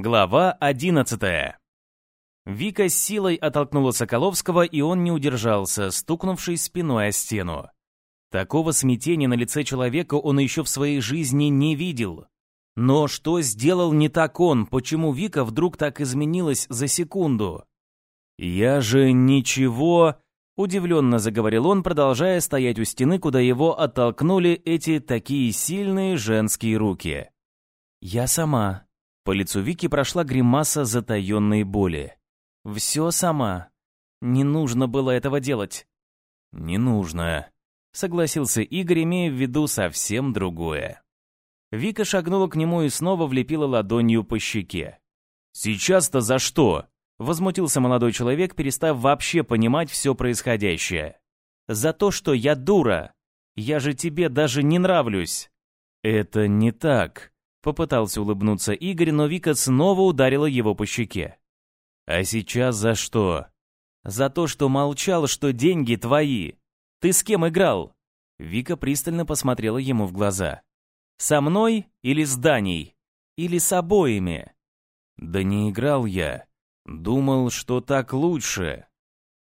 Глава одиннадцатая. Вика с силой оттолкнула Соколовского, и он не удержался, стукнувшись спиной о стену. Такого смятения на лице человека он еще в своей жизни не видел. Но что сделал не так он, почему Вика вдруг так изменилась за секунду? «Я же ничего...» — удивленно заговорил он, продолжая стоять у стены, куда его оттолкнули эти такие сильные женские руки. «Я сама». По лицу Вики прошла гримаса затаенной боли. Все сама. Не нужно было этого делать. Не нужно, согласился Игорь, имея в виду совсем другое. Вика шагнула к нему и снова влепила ладонью по щеке. «Сейчас-то за что?» — возмутился молодой человек, перестав вообще понимать все происходящее. «За то, что я дура. Я же тебе даже не нравлюсь». «Это не так», — попытался улыбнуться Игорь, но Вика снова ударила его по щеке. А сейчас за что? За то, что молчал, что деньги твои. Ты с кем играл? Вика пристально посмотрела ему в глаза. Со мной или с Даней? Или с обоими? Да не играл я. Думал, что так лучше.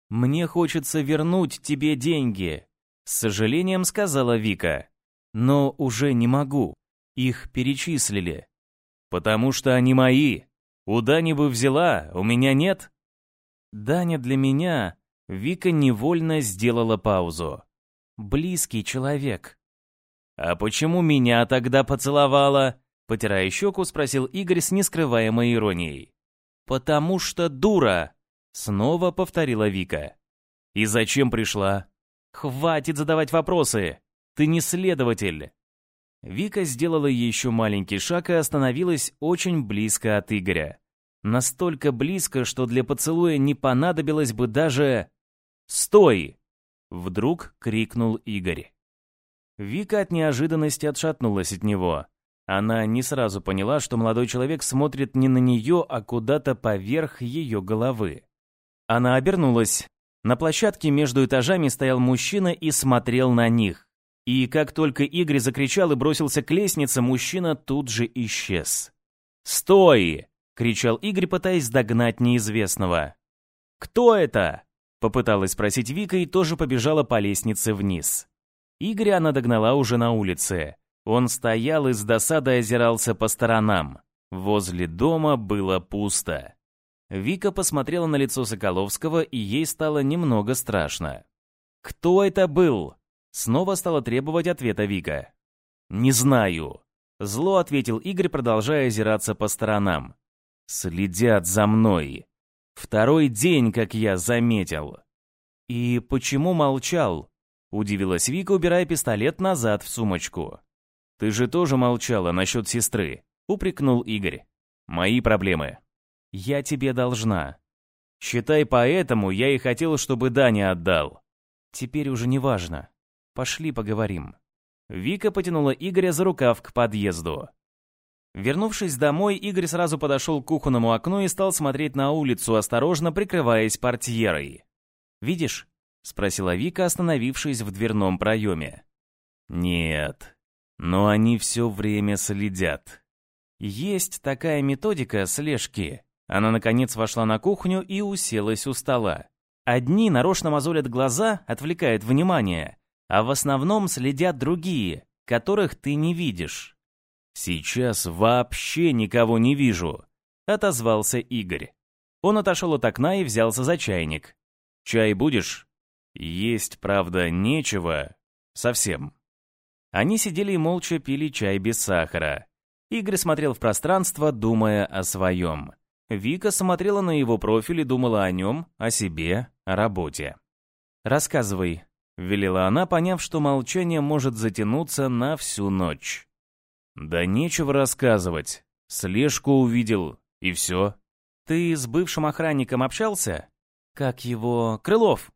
Мне хочется вернуть тебе деньги, с сожалением сказала Вика. Но уже не могу. Их перечислили. Потому что они мои. У Дани бы взяла, у меня нет. Даня для меня... Вика невольно сделала паузу. Близкий человек. А почему меня тогда поцеловала? Потирая щеку, спросил Игорь с нескрываемой иронией. «Потому что дура!» Снова повторила Вика. «И зачем пришла?» «Хватит задавать вопросы! Ты не следователь!» Вика сделала еще маленький шаг и остановилась очень близко от Игоря. Настолько близко, что для поцелуя не понадобилось бы даже... «Стой!» — вдруг крикнул Игорь. Вика от неожиданности отшатнулась от него. Она не сразу поняла, что молодой человек смотрит не на нее, а куда-то поверх ее головы. Она обернулась. На площадке между этажами стоял мужчина и смотрел на них. И как только Игорь закричал и бросился к лестнице, мужчина тут же исчез. «Стой!» — кричал Игорь, пытаясь догнать неизвестного. «Кто это?» — попыталась спросить Вика и тоже побежала по лестнице вниз. Игоря она догнала уже на улице. Он стоял и с досадой озирался по сторонам. Возле дома было пусто. Вика посмотрела на лицо Соколовского, и ей стало немного страшно. «Кто это был?» Снова стала требовать ответа Вика. «Не знаю», — зло ответил Игорь, продолжая озираться по сторонам. «Следят за мной. Второй день, как я заметил». «И почему молчал?» — удивилась Вика, убирая пистолет назад в сумочку. «Ты же тоже молчала насчет сестры», — упрекнул Игорь. «Мои проблемы». «Я тебе должна». «Считай, поэтому я и хотел, чтобы Даня отдал». «Теперь уже не важно. Пошли поговорим». Вика потянула Игоря за рукав к подъезду. Вернувшись домой, Игорь сразу подошел к кухонному окну и стал смотреть на улицу, осторожно прикрываясь портьерой. «Видишь?» — спросила Вика, остановившись в дверном проеме. «Нет, но они все время следят. Есть такая методика слежки». Она, наконец, вошла на кухню и уселась у стола. Одни нарочно мозолят глаза, отвлекают внимание, а в основном следят другие, которых ты не видишь. Сейчас вообще никого не вижу, отозвался Игорь. Он отошел от окна и взялся за чайник. Чай будешь? Есть, правда, нечего. Совсем. Они сидели и молча пили чай без сахара. Игорь смотрел в пространство, думая о своем. Вика смотрела на его профиль и думала о нем, о себе, о работе. «Рассказывай», — велела она, поняв, что молчание может затянуться на всю ночь. «Да нечего рассказывать. Слежку увидел, и все». «Ты с бывшим охранником общался? Как его... Крылов?»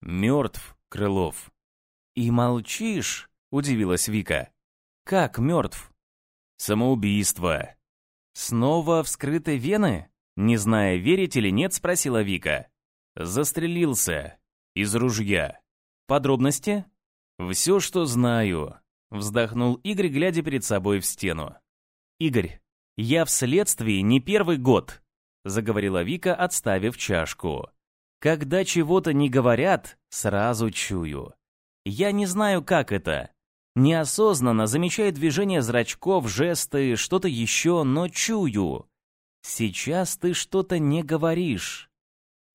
«Мертв, Крылов». «И молчишь?» — удивилась Вика. «Как мертв?» «Самоубийство». «Снова вскрыты вены?» Не зная, верить или нет, спросила Вика. «Застрелился. Из ружья». Подробности? Все, что знаю. Вздохнул Игорь, глядя перед собой в стену. Игорь, Я в следствии не первый год», — заговорила Вика, отставив чашку. «Когда чего-то не говорят, сразу чую. Я не знаю, как это. Неосознанно замечаю движение зрачков, жесты, что-то еще, но чую. Сейчас ты что-то не говоришь.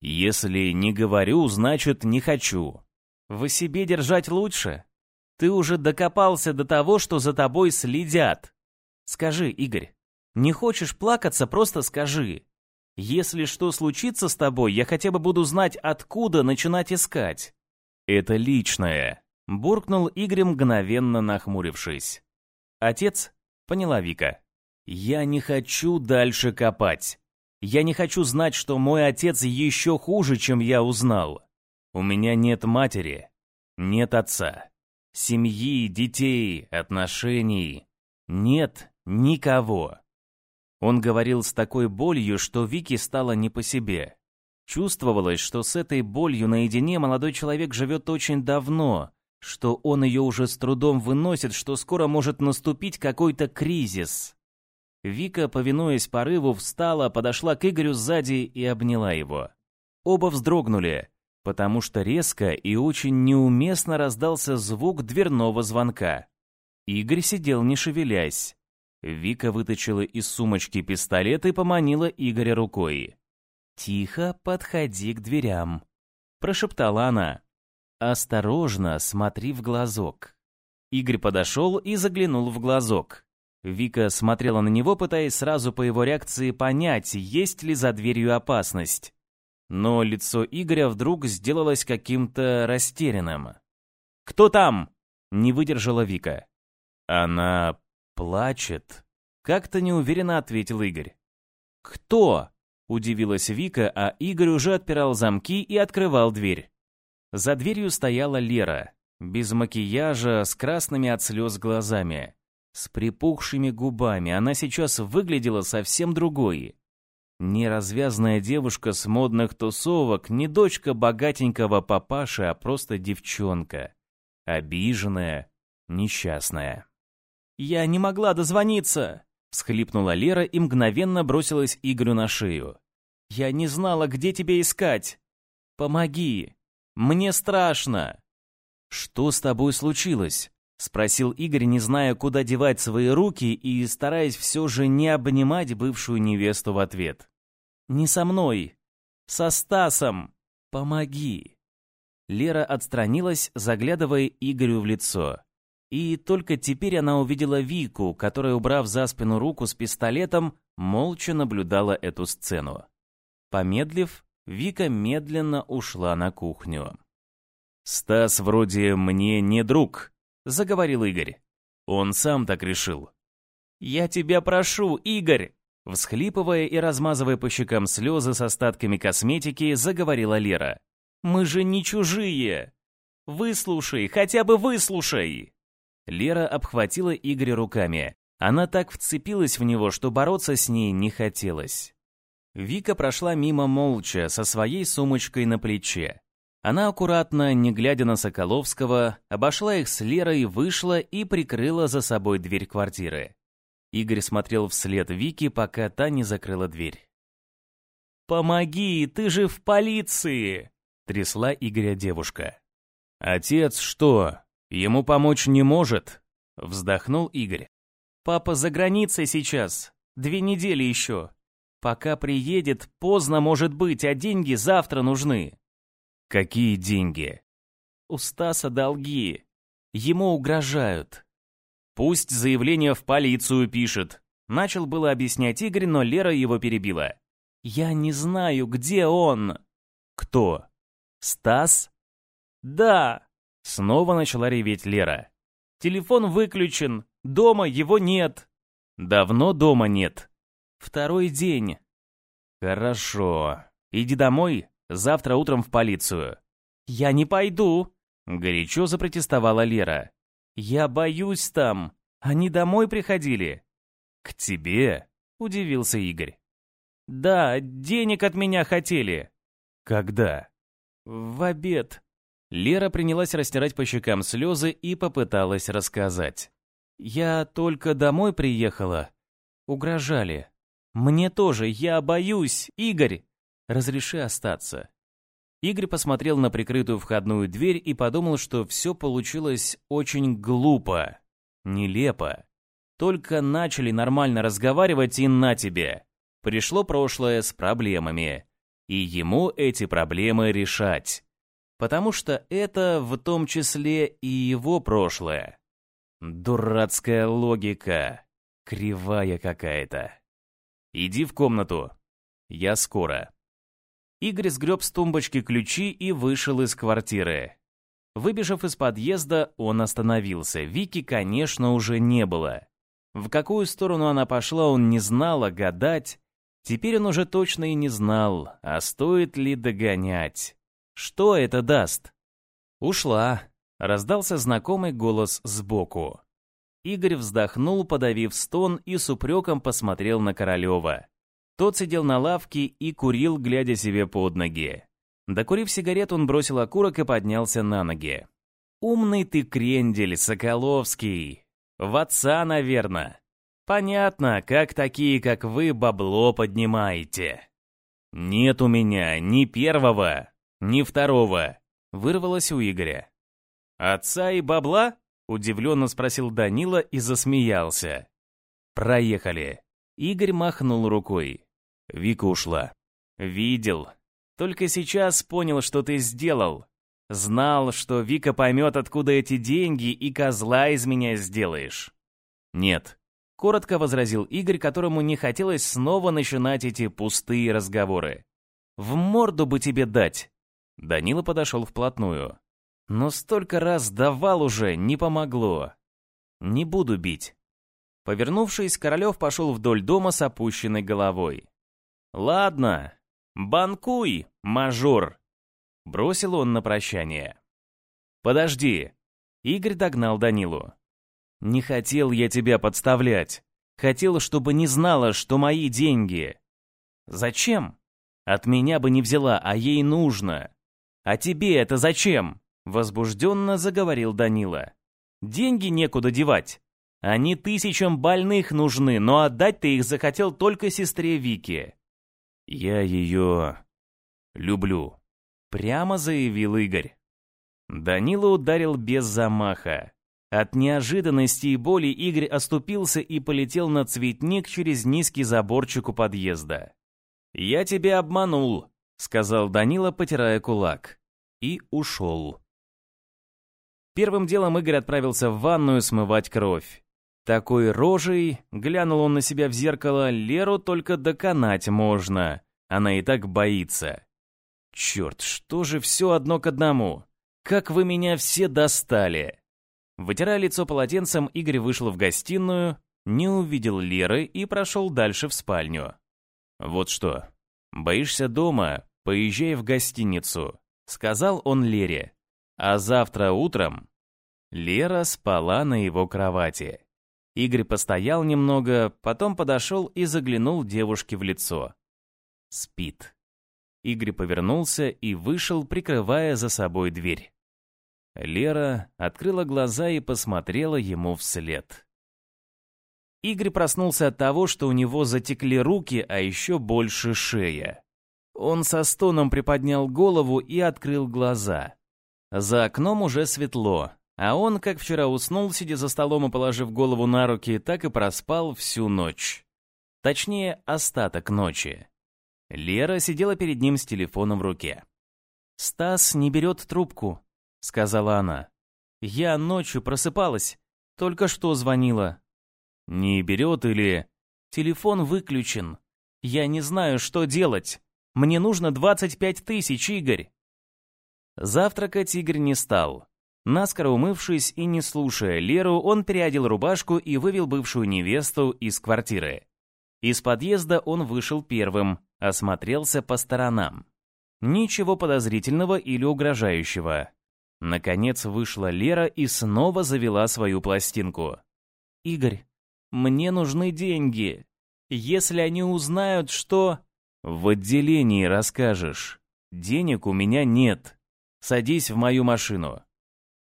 Если не говорю, значит не хочу. В себе держать лучше. Ты уже докопался до того, что за тобой следят. Скажи, Игорь, не хочешь плакаться, просто скажи. Если что случится с тобой, я хотя бы буду знать, откуда начинать искать. Это личное, буркнул Игорь, мгновенно нахмурившись. Отец, поняла Вика. Я не хочу дальше копать. Я не хочу знать, что мой отец еще хуже, чем я узнал. У меня нет матери, нет отца, семьи, детей, отношений. Нет никого. Он говорил с такой болью, что Вики стало не по себе. Чувствовалось, что с этой болью наедине молодой человек живет очень давно, что он ее уже с трудом выносит, что скоро может наступить какой-то кризис. Вика, повинуясь порыву, встала, подошла к Игорю сзади и обняла его. Оба вздрогнули, потому что резко и очень неуместно раздался звук дверного звонка. Игорь сидел не шевелясь. Вика вытащила из сумочки пистолет и поманила Игоря рукой. «Тихо подходи к дверям», — прошептала она. «Осторожно смотри в глазок». Игорь подошел и заглянул в глазок. Вика смотрела на него, пытаясь сразу по его реакции понять, есть ли за дверью опасность. Но лицо Игоря вдруг сделалось каким-то растерянным. «Кто там?» — не выдержала Вика. «Она плачет», — как-то неуверенно ответил Игорь. «Кто?» — удивилась Вика, а Игорь уже отпирал замки и открывал дверь. За дверью стояла Лера, без макияжа, с красными от слез глазами, с припухшими губами. Она сейчас выглядела совсем другой. Не развязная девушка с модных тусовок, не дочка богатенького папаши, а просто девчонка. Обиженная, несчастная. «Я не могла дозвониться!» — всхлипнула Лера и мгновенно бросилась Игорю на шею. «Я не знала, где тебя искать! Помоги! Мне страшно!» «Что с тобой случилось?» — спросил Игорь, не зная, куда девать свои руки и стараясь все же не обнимать бывшую невесту в ответ. «Не со мной! Со Стасом! Помоги!» Лера отстранилась, заглядывая Игорю в лицо. И только теперь она увидела Вику, которая, убрав за спину руку с пистолетом, молча наблюдала эту сцену. Помедлив, Вика медленно ушла на кухню. «Стас вроде мне не друг», — заговорил Игорь. Он сам так решил. «Я тебя прошу, Игорь!» Всхлипывая и размазывая по щекам слезы с остатками косметики, заговорила Лера. «Мы же не чужие! Выслушай, хотя бы выслушай!» Лера обхватила Игоря руками. Она так вцепилась в него, что бороться с ней не хотелось. Вика прошла мимо молча, со своей сумочкой на плече. Она аккуратно, не глядя на Соколовского, обошла их с Лерой, вышла и прикрыла за собой дверь квартиры. Игорь смотрел вслед Вики, пока та не закрыла дверь. «Помоги, ты же в полиции!» — трясла Игоря девушка. «Отец что, Ему помочь не может, вздохнул Игорь. Папа за границей сейчас, две недели еще. Пока приедет, поздно может быть, а деньги завтра нужны. Какие деньги? У Стаса долги. Ему угрожают. Пусть заявление в полицию пишет. Начал было объяснять Игорь, но Лера его перебила. Я не знаю, где он. Кто? Стас? Да. Снова начала реветь Лера. «Телефон выключен, дома его нет». «Давно дома нет?» «Второй день». «Хорошо. Иди домой, завтра утром в полицию». «Я не пойду», — горячо запротестовала Лера. «Я боюсь там. Они домой приходили». «К тебе?» — удивился Игорь. «Да, денег от меня хотели». «Когда?» «В обед». Лера принялась растирать по щекам слезы и попыталась рассказать. «Я только домой приехала. Угрожали. Мне тоже, я боюсь, Игорь. Разреши остаться. Игорь посмотрел на прикрытую входную дверь и подумал, что все получилось очень глупо, нелепо. Только начали нормально разговаривать и на тебе. Пришло прошлое с проблемами. И ему эти проблемы решать. Потому что это в том числе и его прошлое. Дурацкая логика. Кривая какая-то. Иди в комнату. Я скоро. Игорь сгреб с тумбочки ключи и вышел из квартиры. Выбежав из подъезда, он остановился. Вики, конечно, уже не было. В какую сторону она пошла, он не знал, а гадать. Теперь он уже точно и не знал, а стоит ли догонять. Что это даст? Ушла. Раздался знакомый голос сбоку. Игорь вздохнул, подавив стон, и с упреком посмотрел на Королева. Тот сидел на лавке и курил, глядя себе под ноги. Докурив сигарет, он бросил окурок и поднялся на ноги. «Умный ты крендель, Соколовский! В отца, наверное. Понятно, как такие, как вы, бабло поднимаете». «Нет у меня ни первого, ни второго», — вырвалось у Игоря. «Отца и бабла?» — удивленно спросил Данила и засмеялся. «Проехали». Игорь махнул рукой. Вика ушла. «Видел. Только сейчас понял, что ты сделал. Знал, что Вика поймет, откуда эти деньги, и козла из меня сделаешь». «Нет», — коротко возразил Игорь, которому не хотелось снова начинать эти пустые разговоры. «В морду бы тебе дать». Данила подошел вплотную. Но столько раз давал уже, не помогло. Не буду бить. Повернувшись, Королев пошел вдоль дома с опущенной головой. «Ладно, банкуй, мажор!» Бросил он на прощание. «Подожди!» Игорь догнал Данилу. «Не хотел я тебя подставлять. Хотел, чтобы не знала, что мои деньги. Зачем? От меня бы не взяла, а ей нужно. А тебе это зачем?» Возбужденно заговорил Данила. «Деньги некуда девать. Они тысячам больных нужны, но отдать ты их захотел только сестре Вике». «Я ее... люблю», — прямо заявил Игорь. Данила ударил без замаха. От неожиданности и боли Игорь оступился и полетел на цветник через низкий заборчик у подъезда. «Я тебя обманул», — сказал Данила, потирая кулак. И ушел. Первым делом Игорь отправился в ванную смывать кровь. Такой рожей, глянул он на себя в зеркало, Леру только доконать можно. Она и так боится. Черт, что же все одно к одному? Как вы меня все достали! Вытирая лицо полотенцем, Игорь вышел в гостиную, не увидел Леры и прошел дальше в спальню. «Вот что, боишься дома? Поезжай в гостиницу», — сказал он Лере. А завтра утром Лера спала на его кровати. Игорь постоял немного, потом подошел и заглянул девушке в лицо. Спит. Игорь повернулся и вышел, прикрывая за собой дверь. Лера открыла глаза и посмотрела ему вслед. Игорь проснулся от того, что у него затекли руки, а еще больше шея. Он со стоном приподнял голову и открыл глаза. За окном уже светло, а он, как вчера уснул, сидя за столом и положив голову на руки, так и проспал всю ночь. Точнее, остаток ночи. Лера сидела перед ним с телефоном в руке. «Стас не берет трубку», — сказала она. «Я ночью просыпалась, только что звонила». «Не берет или...» «Телефон выключен. Я не знаю, что делать. Мне нужно 25 тысяч, Игорь». Завтракать Игорь не стал. Наскоро умывшись и не слушая Леру, он переодел рубашку и вывел бывшую невесту из квартиры. Из подъезда он вышел первым, осмотрелся по сторонам. Ничего подозрительного или угрожающего. Наконец вышла Лера и снова завела свою пластинку. «Игорь, мне нужны деньги. Если они узнают, что...» «В отделении расскажешь. Денег у меня нет», Садись в мою машину».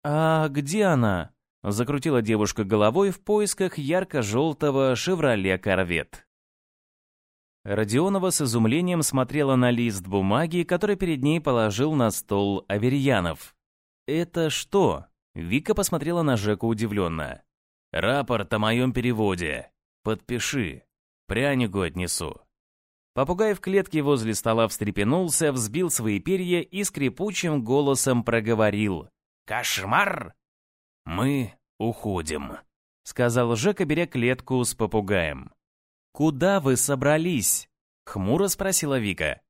«А где она?» Закрутила девушка головой в поисках ярко-желтого «Шевроле Корвет». Родионова с изумлением смотрела на лист бумаги, который перед ней положил на стол Аверьянов. «Это что?» Вика посмотрела на Жеку удивленно. «Рапорт о моем переводе. Подпиши. Прянику отнесу». Попугай в клетке возле стола встрепенулся, взбил свои перья и скрипучим голосом проговорил. «Кошмар!» «Мы уходим», — сказал Жека, беря клетку с попугаем. «Куда вы собрались?» — хмуро спросила Вика.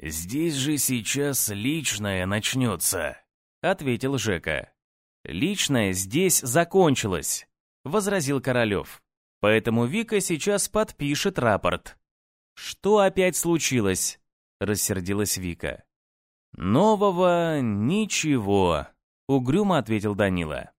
«Здесь же сейчас личное начнется», — ответил Жека. «Личное здесь закончилось», — возразил Королев. «Поэтому Вика сейчас подпишет рапорт». «Что опять случилось?» — рассердилась Вика. «Нового ничего», — угрюмо ответил Данила.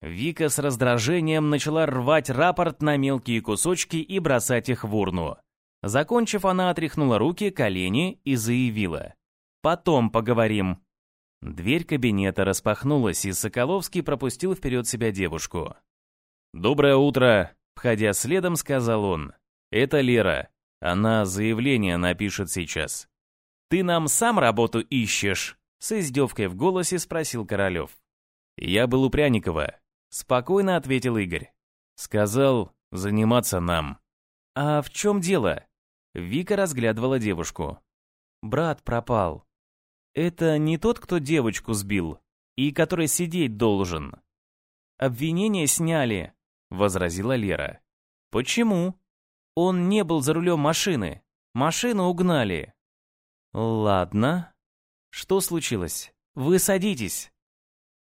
Вика с раздражением начала рвать рапорт на мелкие кусочки и бросать их в урну. Закончив, она отряхнула руки, колени и заявила. «Потом поговорим». Дверь кабинета распахнулась, и Соколовский пропустил вперед себя девушку. «Доброе утро!» — входя следом, сказал он. «Это Лера. Она заявление напишет сейчас. «Ты нам сам работу ищешь?» С издевкой в голосе спросил Королев. «Я был у Пряникова», — спокойно ответил Игорь. «Сказал, заниматься нам». «А в чем дело?» Вика разглядывала девушку. «Брат пропал. Это не тот, кто девочку сбил и который сидеть должен». «Обвинение сняли», — возразила Лера. «Почему?» Он не был за рулем машины. Машину угнали. Ладно. Что случилось? Вы садитесь.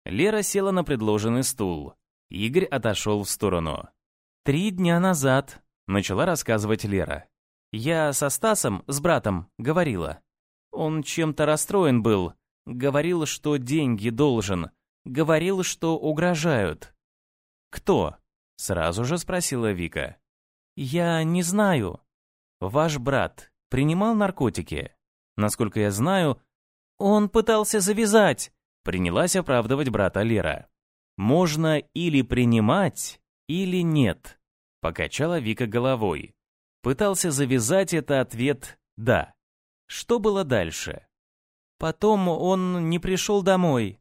Лера села на предложенный стул. Игорь отошел в сторону. «Три дня назад», — начала рассказывать Лера. «Я со Стасом, с братом, говорила. Он чем-то расстроен был. Говорил, что деньги должен. Говорил, что угрожают». «Кто?» — сразу же спросила Вика. «Я не знаю. Ваш брат принимал наркотики? Насколько я знаю, он пытался завязать», — принялась оправдывать брата Лера. «Можно или принимать, или нет», — покачала Вика головой. Пытался завязать это ответ «да». Что было дальше? Потом он не пришел домой.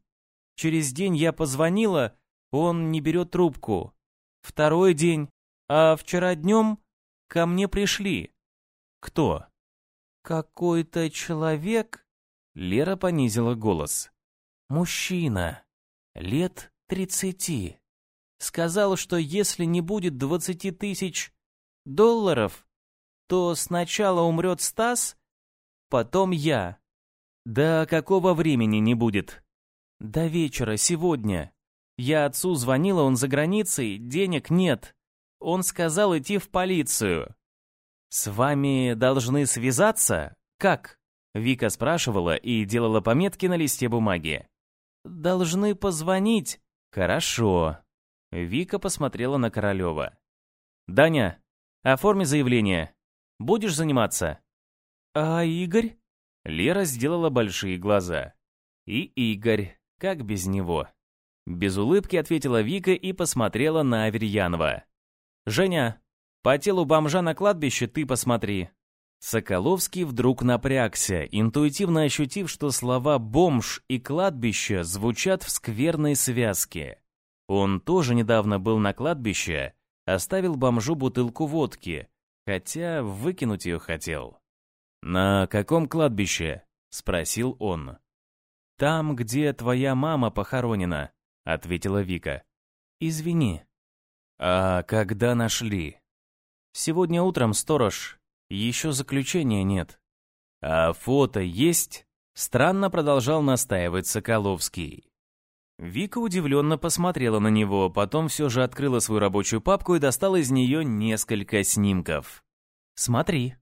Через день я позвонила, он не берет трубку. Второй день а вчера днем ко мне пришли. Кто? Какой-то человек? Лера понизила голос. Мужчина. Лет тридцати. Сказал, что если не будет двадцати тысяч долларов, то сначала умрет Стас, потом я. До какого времени не будет? До вечера, сегодня. Я отцу звонила, он за границей, денег нет. Он сказал идти в полицию. «С вами должны связаться? Как?» Вика спрашивала и делала пометки на листе бумаги. «Должны позвонить». «Хорошо». Вика посмотрела на Королева. «Даня, оформи заявление. Будешь заниматься?» «А Игорь?» Лера сделала большие глаза. «И Игорь, как без него?» Без улыбки ответила Вика и посмотрела на Аверьянова. «Женя, по телу бомжа на кладбище ты посмотри». Соколовский вдруг напрягся, интуитивно ощутив, что слова «бомж» и «кладбище» звучат в скверной связке. Он тоже недавно был на кладбище, оставил бомжу бутылку водки, хотя выкинуть ее хотел. «На каком кладбище?» — спросил он. «Там, где твоя мама похоронена», — ответила Вика. «Извини». «А когда нашли?» «Сегодня утром, сторож. Еще заключения нет». «А фото есть?» Странно продолжал настаивать Соколовский. Вика удивленно посмотрела на него, потом все же открыла свою рабочую папку и достала из нее несколько снимков. «Смотри».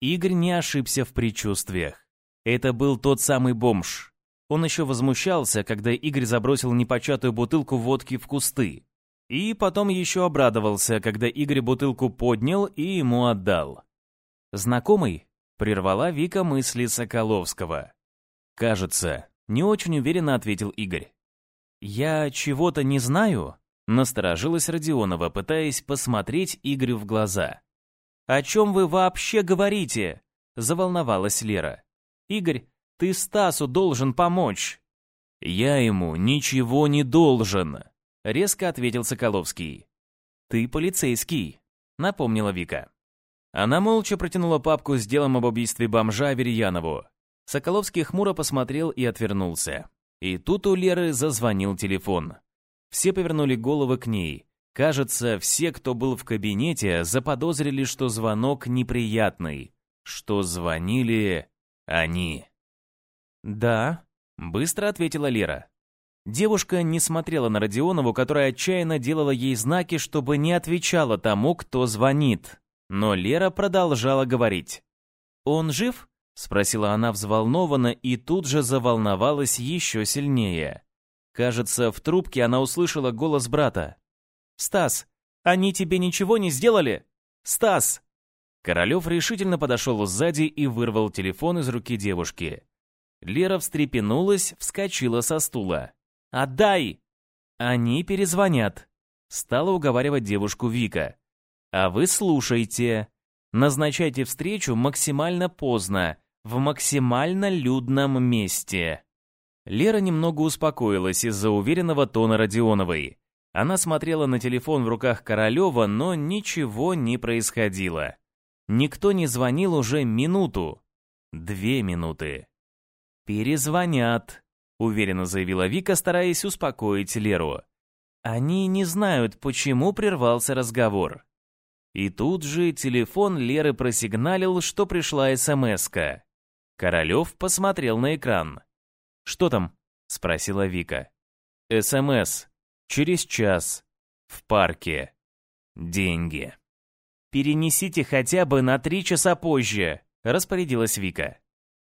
Игорь не ошибся в предчувствиях. Это был тот самый бомж. Он еще возмущался, когда Игорь забросил непочатую бутылку водки в кусты. И потом еще обрадовался, когда Игорь бутылку поднял и ему отдал. «Знакомый?» — прервала Вика мысли Соколовского. «Кажется», — не очень уверенно ответил Игорь. «Я чего-то не знаю?» Насторожилась Родионова, пытаясь посмотреть Игорю в глаза. «О чем вы вообще говорите?» — заволновалась Лера. «Игорь, ты Стасу должен помочь». «Я ему ничего не должен», — резко ответил Соколовский. «Ты полицейский», — напомнила Вика. Она молча протянула папку с делом об убийстве бомжа Аверьянову. Соколовский хмуро посмотрел и отвернулся. И тут у Леры зазвонил телефон. Все повернули головы к ней. Кажется, все, кто был в кабинете, заподозрили, что звонок неприятный, что звонили они. «Да», — быстро ответила Лера. Девушка не смотрела на Родионову, которая отчаянно делала ей знаки, чтобы не отвечала тому, кто звонит. Но Лера продолжала говорить. «Он жив?» — спросила она взволнованно и тут же заволновалась еще сильнее. Кажется, в трубке она услышала голос брата. «Стас, они тебе ничего не сделали? Стас!» Королев решительно подошел сзади и вырвал телефон из руки девушки. Лера встрепенулась, вскочила со стула. «Отдай!» «Они перезвонят», — стала уговаривать девушку Вика. «А вы слушайте. Назначайте встречу максимально поздно, в максимально людном месте». Лера немного успокоилась из-за уверенного тона Родионовой. Она смотрела на телефон в руках Королева, но ничего не происходило. Никто не звонил уже минуту. Две минуты. «Перезвонят», — уверенно заявила Вика, стараясь успокоить Леру. «Они не знают, почему прервался разговор». И тут же телефон Леры просигналил, что пришла СМС-ка. Королев посмотрел на экран. «Что там?» — спросила Вика. «СМС. Через час. В парке. Деньги». «Перенесите хотя бы на три часа позже», — распорядилась Вика.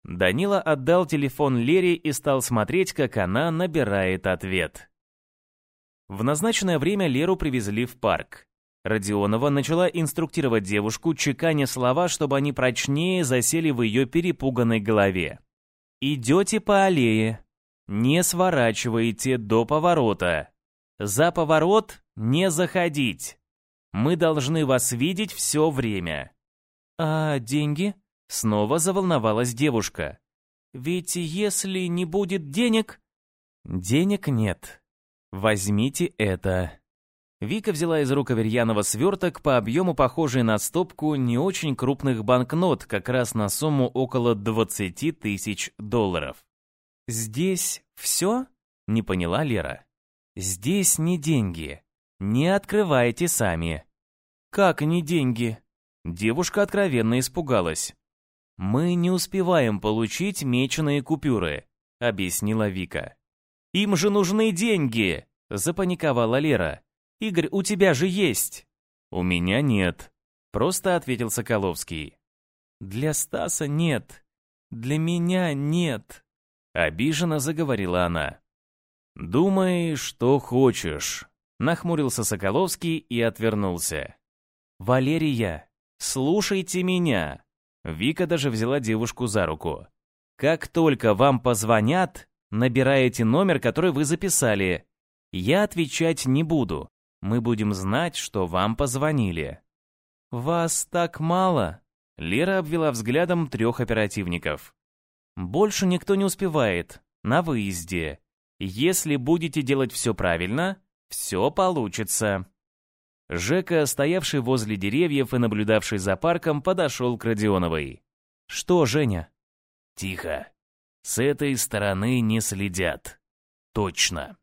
Данила отдал телефон Лере и стал смотреть, как она набирает ответ. В назначенное время Леру привезли в парк. Родионова начала инструктировать девушку, чеканя слова, чтобы они прочнее засели в ее перепуганной голове. «Идете по аллее. Не сворачивайте до поворота. За поворот не заходить. Мы должны вас видеть все время». «А деньги?» Снова заволновалась девушка. «Ведь если не будет денег...» «Денег нет. Возьмите это». Вика взяла из рук Аверьянова сверток по объему похожий на стопку не очень крупных банкнот, как раз на сумму около 20 тысяч долларов. «Здесь все?» — не поняла Лера. «Здесь не деньги. Не открывайте сами». «Как не деньги?» Девушка откровенно испугалась. «Мы не успеваем получить меченые купюры», — объяснила Вика. «Им же нужны деньги!» — запаниковала Лера. «Игорь, у тебя же есть!» «У меня нет», — просто ответил Соколовский. «Для Стаса нет. Для меня нет», — обиженно заговорила она. «Думай, что хочешь», — нахмурился Соколовский и отвернулся. «Валерия, слушайте меня», Вика даже взяла девушку за руку. «Как только вам позвонят, набираете номер, который вы записали. Я отвечать не буду. Мы будем знать, что вам позвонили». «Вас так мало?» Лера обвела взглядом трех оперативников. «Больше никто не успевает. На выезде. Если будете делать все правильно, все получится». Жека, стоявший возле деревьев и наблюдавший за парком, подошел к Родионовой. «Что, Женя?» «Тихо. С этой стороны не следят. Точно».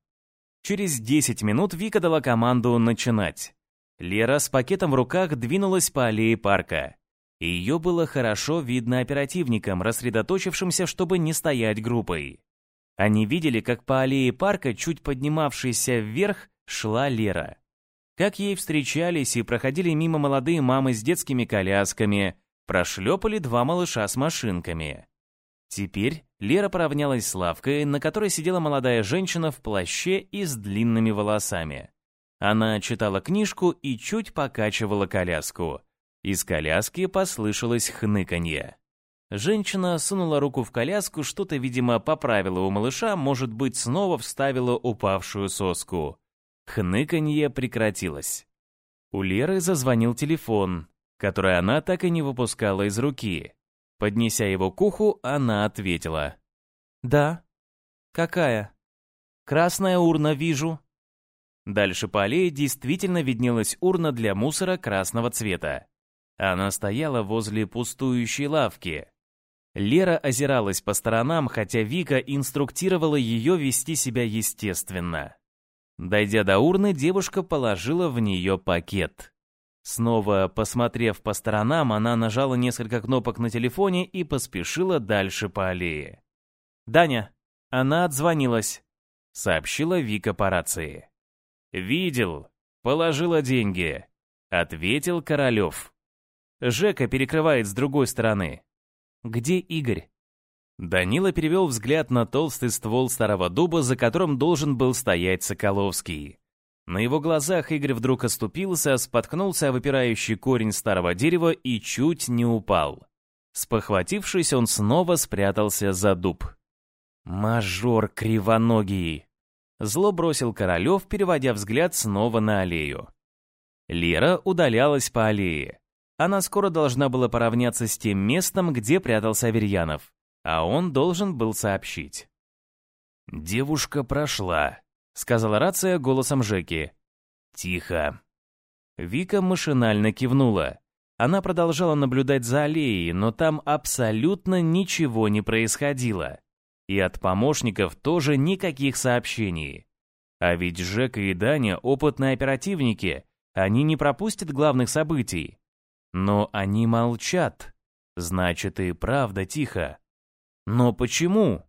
Через 10 минут Вика дала команду начинать. Лера с пакетом в руках двинулась по аллее парка. Ее было хорошо видно оперативникам, рассредоточившимся, чтобы не стоять группой. Они видели, как по аллее парка, чуть поднимавшейся вверх, шла Лера как ей встречались и проходили мимо молодые мамы с детскими колясками, прошлепали два малыша с машинками. Теперь Лера поравнялась с лавкой, на которой сидела молодая женщина в плаще и с длинными волосами. Она читала книжку и чуть покачивала коляску. Из коляски послышалось хныканье. Женщина сунула руку в коляску, что-то, видимо, поправила у малыша, может быть, снова вставила упавшую соску. Хныканье прекратилось. У Леры зазвонил телефон, который она так и не выпускала из руки. Поднеся его к уху, она ответила. «Да». «Какая?» «Красная урна вижу». Дальше по аллее действительно виднелась урна для мусора красного цвета. Она стояла возле пустующей лавки. Лера озиралась по сторонам, хотя Вика инструктировала ее вести себя естественно. Дойдя до урны, девушка положила в нее пакет. Снова посмотрев по сторонам, она нажала несколько кнопок на телефоне и поспешила дальше по аллее. «Даня, она отзвонилась», — сообщила Вика по рации. «Видел. Положила деньги», — ответил Королев. Жека перекрывает с другой стороны. «Где Игорь?» Данила перевел взгляд на толстый ствол старого дуба, за которым должен был стоять Соколовский. На его глазах Игорь вдруг оступился, споткнулся о выпирающий корень старого дерева и чуть не упал. Спохватившись, он снова спрятался за дуб. «Мажор кривоногий!» Зло бросил Королев, переводя взгляд снова на аллею. Лера удалялась по аллее. Она скоро должна была поравняться с тем местом, где прятался Аверьянов а он должен был сообщить. «Девушка прошла», — сказала рация голосом Жеки. «Тихо». Вика машинально кивнула. Она продолжала наблюдать за аллеей, но там абсолютно ничего не происходило. И от помощников тоже никаких сообщений. А ведь Жека и Даня — опытные оперативники, они не пропустят главных событий. Но они молчат. Значит, и правда тихо. Но почему?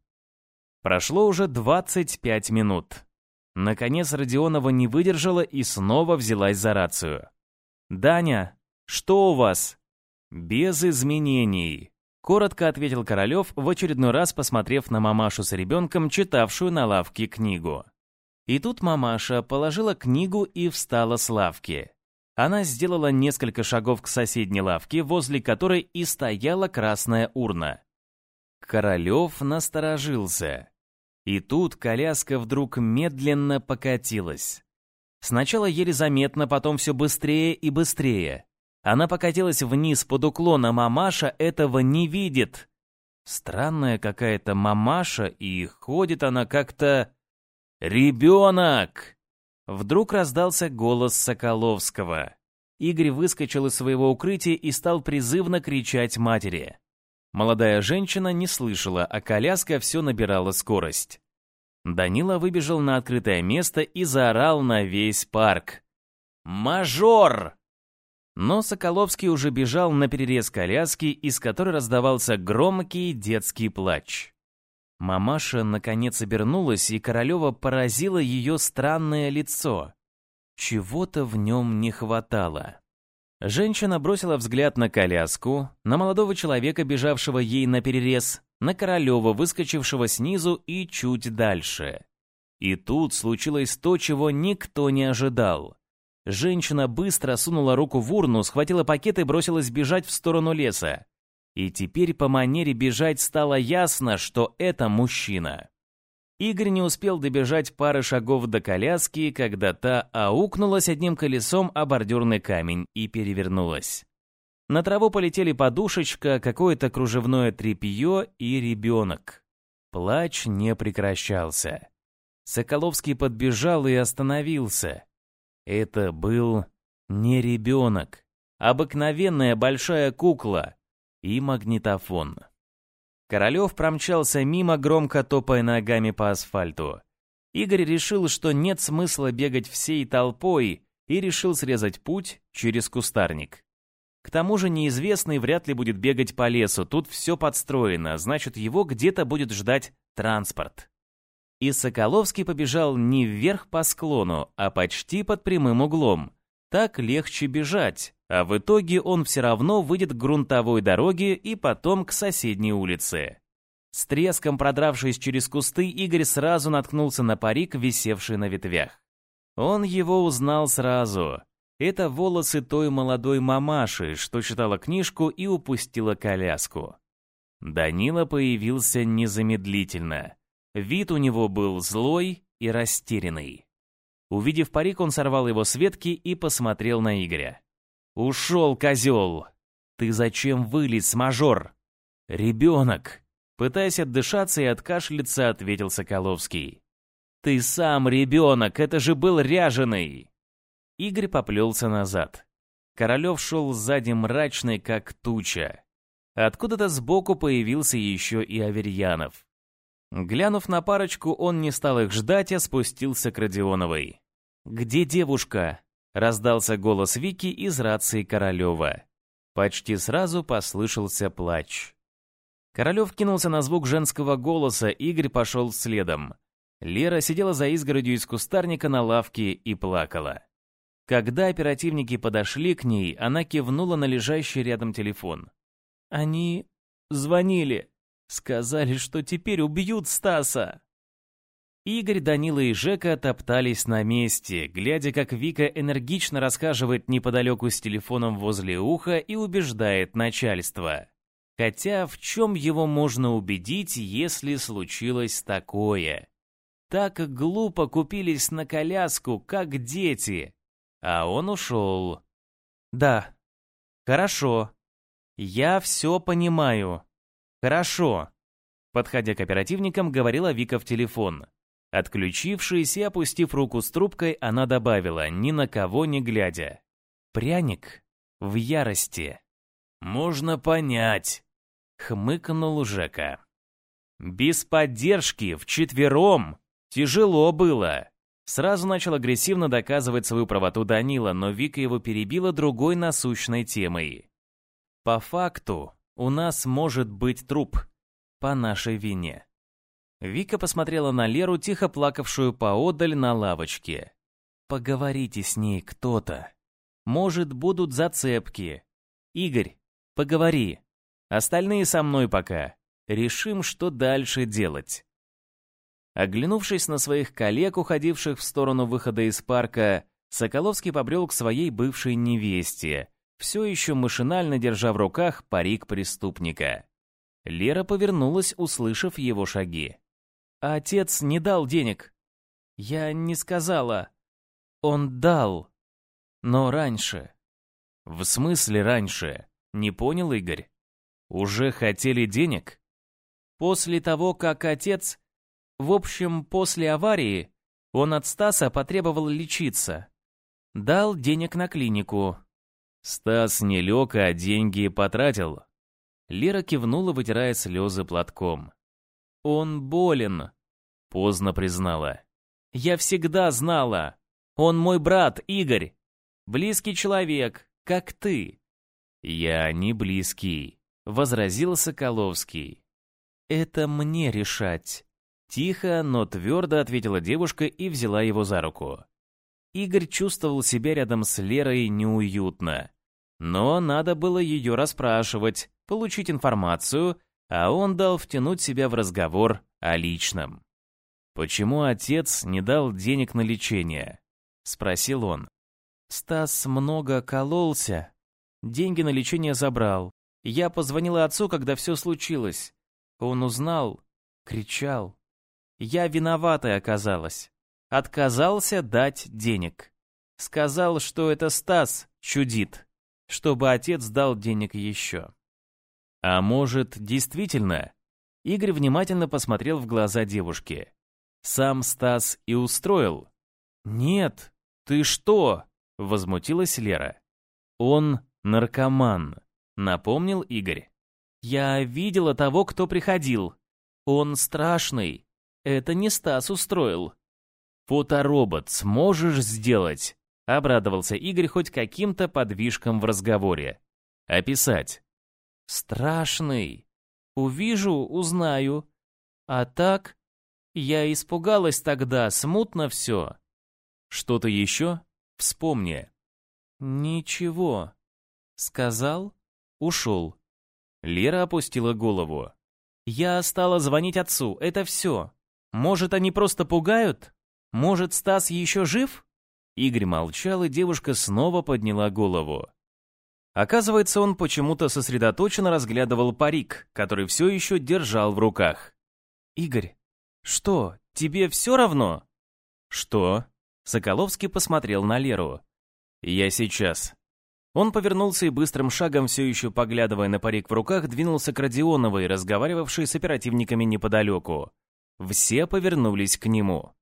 Прошло уже 25 минут. Наконец Родионова не выдержала и снова взялась за рацию. «Даня, что у вас?» «Без изменений», — коротко ответил Королев, в очередной раз посмотрев на мамашу с ребенком, читавшую на лавке книгу. И тут мамаша положила книгу и встала с лавки. Она сделала несколько шагов к соседней лавке, возле которой и стояла красная урна. Королев насторожился. И тут коляска вдруг медленно покатилась. Сначала еле заметно, потом все быстрее и быстрее. Она покатилась вниз под уклон, а мамаша этого не видит. Странная какая-то мамаша, и ходит она как-то... «Ребенок!» Вдруг раздался голос Соколовского. Игорь выскочил из своего укрытия и стал призывно кричать матери. Молодая женщина не слышала, а коляска все набирала скорость. Данила выбежал на открытое место и заорал на весь парк. «Мажор!» Но Соколовский уже бежал на перерез коляски, из которой раздавался громкий детский плач. Мамаша наконец обернулась, и Королева поразила ее странное лицо. Чего-то в нем не хватало. Женщина бросила взгляд на коляску, на молодого человека, бежавшего ей на перерез, на Королева, выскочившего снизу и чуть дальше. И тут случилось то, чего никто не ожидал. Женщина быстро сунула руку в урну, схватила пакет и бросилась бежать в сторону леса. И теперь по манере бежать стало ясно, что это мужчина. Игорь не успел добежать пары шагов до коляски, когда та аукнулась одним колесом о бордюрный камень и перевернулась. На траву полетели подушечка, какое-то кружевное тряпье и ребенок. Плач не прекращался. Соколовский подбежал и остановился. Это был не ребенок, обыкновенная большая кукла и магнитофон. Королев промчался мимо, громко топая ногами по асфальту. Игорь решил, что нет смысла бегать всей толпой, и решил срезать путь через кустарник. К тому же неизвестный вряд ли будет бегать по лесу, тут все подстроено, значит, его где-то будет ждать транспорт. И Соколовский побежал не вверх по склону, а почти под прямым углом. Так легче бежать, а в итоге он все равно выйдет к грунтовой дороге и потом к соседней улице. С треском продравшись через кусты, Игорь сразу наткнулся на парик, висевший на ветвях. Он его узнал сразу. Это волосы той молодой мамаши, что читала книжку и упустила коляску. Данила появился незамедлительно. Вид у него был злой и растерянный. Увидев парик, он сорвал его с ветки и посмотрел на Игоря. «Ушел, козел! Ты зачем вылез, мажор?» «Ребенок!» Пытаясь отдышаться и откашляться, ответил Соколовский. «Ты сам ребенок, это же был ряженый!» Игорь поплелся назад. Королев шел сзади мрачный, как туча. Откуда-то сбоку появился еще и Аверьянов. Глянув на парочку, он не стал их ждать, а спустился к Родионовой. «Где девушка?» — раздался голос Вики из рации Королева. Почти сразу послышался плач. Королев кинулся на звук женского голоса, Игорь пошел следом. Лера сидела за изгородью из кустарника на лавке и плакала. Когда оперативники подошли к ней, она кивнула на лежащий рядом телефон. Они звонили. Сказали, что теперь убьют Стаса. Игорь, Данила и Жека топтались на месте, глядя, как Вика энергично рассказывает неподалеку с телефоном возле уха и убеждает начальство. Хотя в чем его можно убедить, если случилось такое? Так глупо купились на коляску, как дети. А он ушел. Да, хорошо, «Я все понимаю». «Хорошо», — подходя к оперативникам, говорила Вика в телефон. Отключившись и опустив руку с трубкой, она добавила, ни на кого не глядя. «Пряник в ярости». «Можно понять», — хмыкнул Жека. «Без поддержки, вчетвером. Тяжело было». Сразу начал агрессивно доказывать свою правоту Данила, но Вика его перебила другой насущной темой. По факту, у нас может быть труп. По нашей вине. Вика посмотрела на Леру, тихо плакавшую поодаль на лавочке. Поговорите с ней кто-то. Может, будут зацепки. Игорь, поговори. Остальные со мной пока. Решим, что дальше делать. Оглянувшись на своих коллег, уходивших в сторону выхода из парка, Соколовский побрел к своей бывшей невесте, все еще машинально держа в руках парик преступника. Лера повернулась, услышав его шаги. «А отец не дал денег». «Я не сказала. Он дал. Но раньше». «В смысле раньше?» — не понял Игорь. «Уже хотели денег?» «После того, как отец... В общем, после аварии он от Стаса потребовал лечиться. Дал денег на клинику, Стас не лег, а деньги потратил. Лера кивнула, вытирая слезы платком. «Он болен», — поздно признала. «Я всегда знала. Он мой брат, Игорь. Близкий человек, как ты». «Я не близкий», — возразил Соколовский. «Это мне решать». Тихо, но твердо ответила девушка и взяла его за руку. Игорь чувствовал себя рядом с Лерой неуютно. Но надо было ее расспрашивать, получить информацию, а он дал втянуть себя в разговор о личном. «Почему отец не дал денег на лечение?» — спросил он. «Стас много кололся. Деньги на лечение забрал. Я позвонила отцу, когда все случилось. Он узнал, кричал. Я виноватой оказалась. Отказался дать денег. Сказал, что это Стас чудит чтобы отец дал денег еще. А может, действительно? Игорь внимательно посмотрел в глаза девушки. Сам Стас и устроил? Нет, ты что? Возмутилась Лера. Он наркоман, напомнил Игорь. Я видела того, кто приходил. Он страшный. Это не Стас устроил. Фоторобот сможешь сделать? Обрадовался Игорь хоть каким-то подвижкам в разговоре. Описать. Страшный. Увижу, узнаю. А так, я испугалась тогда, смутно все. Что-то еще? Вспомни. Ничего. Сказал, ушел. Лера опустила голову. Я стала звонить отцу, это все. Может, они просто пугают? Может, Стас еще жив? Игорь молчал, и девушка снова подняла голову. Оказывается, он почему-то сосредоточенно разглядывал парик, который все еще держал в руках. «Игорь, что, тебе все равно?» «Что?» — Соколовский посмотрел на Леру. «Я сейчас». Он повернулся и быстрым шагом, все еще поглядывая на парик в руках, двинулся к Родионовой, разговаривавшей с оперативниками неподалеку. Все повернулись к нему.